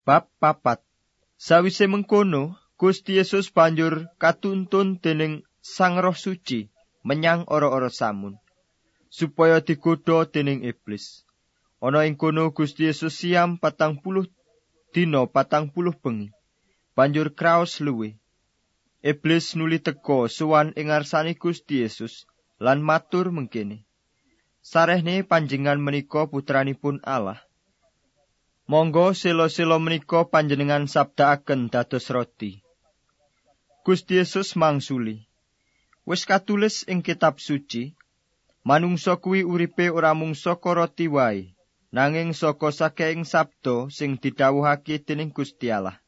Bab papat Sawise mengkono, Gusti Yesus banjur katuntun dening Sang Roh Suci menyang ora-ora samun supaya digodha dening iblis. Ana ing kono Gusti Yesus siam patang puluh dina patang puluh bengi. Banjur kraos luwe. Iblis nuli teka suwan ing ngarsane Gusti Yesus lan matur mengkene. Sarehne panjenengan menika putranipun Allah. Monggo selo-selo menika panjenengan sabdaaken dados roti. Gusti Yesus mangsuli. Wis katulis ing kitab suci, manungsa kuwi uripe ora mung saka roti wae, nanging saka saking sabda sing didhawuhake dening Gusti Allah.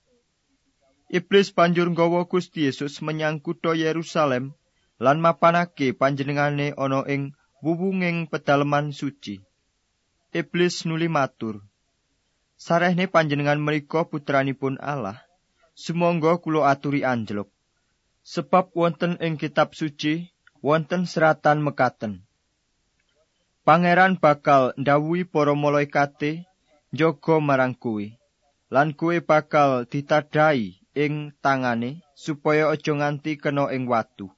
Iblis banjur nggawa Gusti Yesus menyang kutha Yerusalem lan mapanake panjenengane ana ing wuwunging pedalaman suci. Iblis nuli matur, sarehne panjenengan menika putranipun Allah, sumangga kula aturi anjlok. Sebab wonten ing kitab suci wonten seratan mekaten. Pangeran bakal ndawuhi para malaikate njaga marang kuwi. Lan kuwi bakal ditadai ing tangane supaya aja nganti kena ing watu.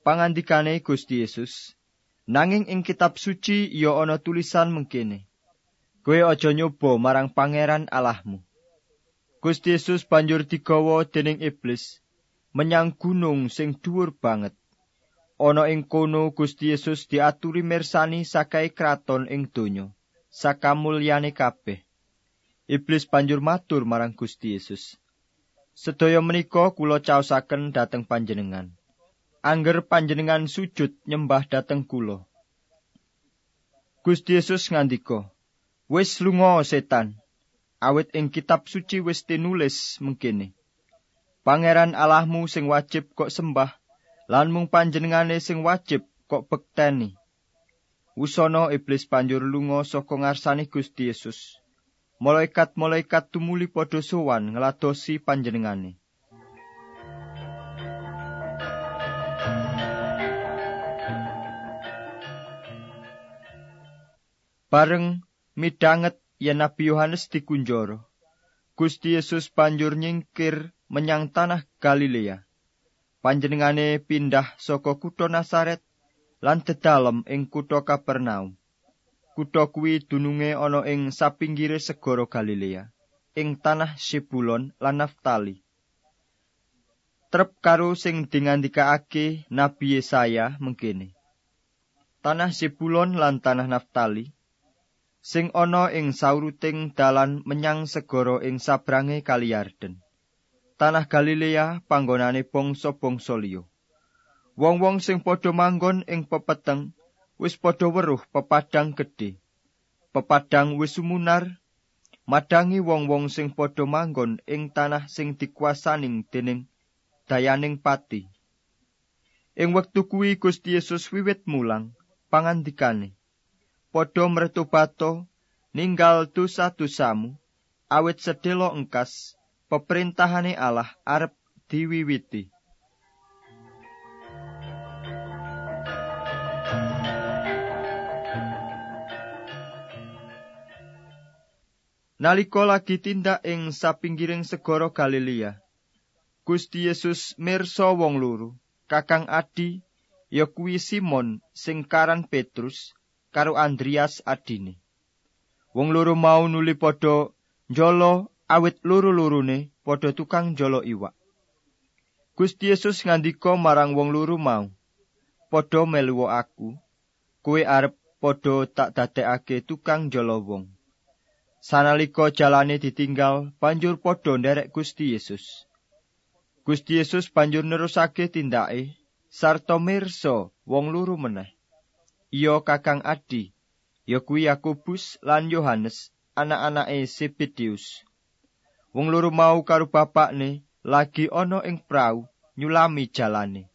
Pangandikane Gusti Yesus, nanging ing kitab suci ya ana tulisan mengkene. Kowe aja nyoba marang pangeran Allahmu. Gusti Yesus banjur digawa dening iblis menyang gunung sing dhuwur banget. Ana ing kono Gusti Yesus diaturi mirsani sakai kraton ing donya, sakamulyane kabeh. Iblis banjur matur marang Gusti Yesus. Sedaya menika kula caosaken dhateng panjenengan. Angger panjenengan sujud nyembah dhateng kula. Gusti Yesus ngandika, Wis lunga setan. Awit ing kitab suci wis tinulis mengkene. Pangeran Allahmu sing wajib kok sembah lan mung panjenengane sing wajib kok bekteni. Usana iblis banjur lunga saka ngarsane Gusti Yesus. Malaikat-malaikat tumuli padha sowan ngladosi panjenengane. Bareng midanget yen Nabi Yohanes dikunjara. Gusti Yesus banjur nyingkir menyang tanah Galilea. Panjenengane pindah saka kutha Nasaret lan dedalem ing kutha Kapernaum. Kutha kuwi dununge ana ing sapinggire segara Galilea, ing tanah Sibulon lan Naftali. Trep karo sing dingandikaake Nabi Yesaya mengkene. Tanah Sibulon lan tanah Naftali sing ana ing sauruting dalan menyang segara ing sabrange Kali Yarden. Tanah Galilea panggonane bangsa-bangsa liya. Wong-wong sing padha manggon ing pepeteng wis padha weruh pepadang gedhe. Pepadang wis sumunar madangi wong-wong sing padha manggon ing tanah sing dikuasaning dening dayaning pati. Ing wektu kuwi Gusti Yesus wiwit mulang pangandikane. Padha mretubato ninggal dosa-dosamu. Awit sedelo engkas peperintahane Allah arep diwiwiti. Nalika lagi tindak ing sapinggiring segara Galilea Gusti Yesus mirsa wong loro kakang Adi ya kuwi Simon sing Petrus karo Andreas adine. Wong loro mau nuli padha njolo awit loro-lorone padha tukang njolo iwak. Gusti Yesus ngandika marang wong loro mau, "Padha melu aku, kowe arep padha tak dadekake tukang njolo wong." Sanalika jalane ditinggal, banjur padha nderek Gusti Yesus. Gusti Yesus banjur nerusake tindake sarta mirsa wong loro meneh. Iya kakang Adi, ya kuwi Yakobus lan Yohanes, anak-anake Zebedius. Wong loro mau karo bapakne lagi ana ing prau nyulami jalane.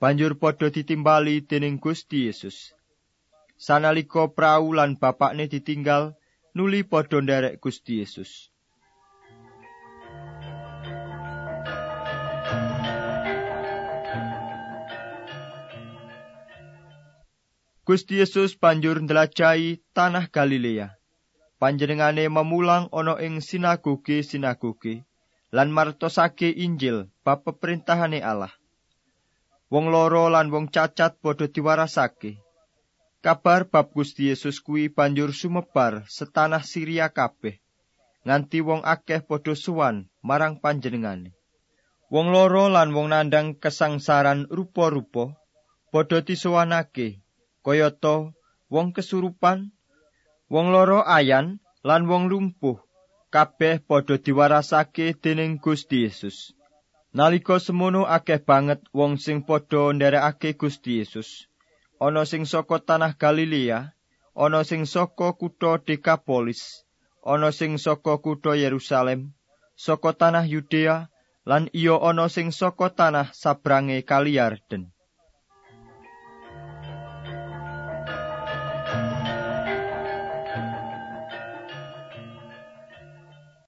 Banjur padha ditimbali dening Gusti Yesus. Sanalika prau lan bapakne ditinggal, nuli padha nderek Gusti Yesus. Gusti Yesus banjur ndelajahi tanah Galilea. panjenengane memulang ana ing sinagoge-sinagoge lan martosake Injil bab peperintahane Allah. Wong loro lan wong cacat padha diwarasake. Kabar bab Gusti Yesus kuwi banjur sumebar setanah Syria kabeh. Nganti wong akeh padha suwan marang panjenengane. Wong loro lan wong nandang kesangsaran rupa-rupa padha disuwanake kayata wong kesurupan, wong loro ayan lan wong lumpuh kabeh padha diwarasake dening Gusti Yesus. Nalika semono akeh banget wong sing padha nderekake Gusti Yesus. Ana sing saka tanah Galilea, ana sing saka kutha Dekapolis, ana sing saka kutha Yerusalem, saka tanah Yudea lan iya ana sing saka tanah sabrange Kali Yarden.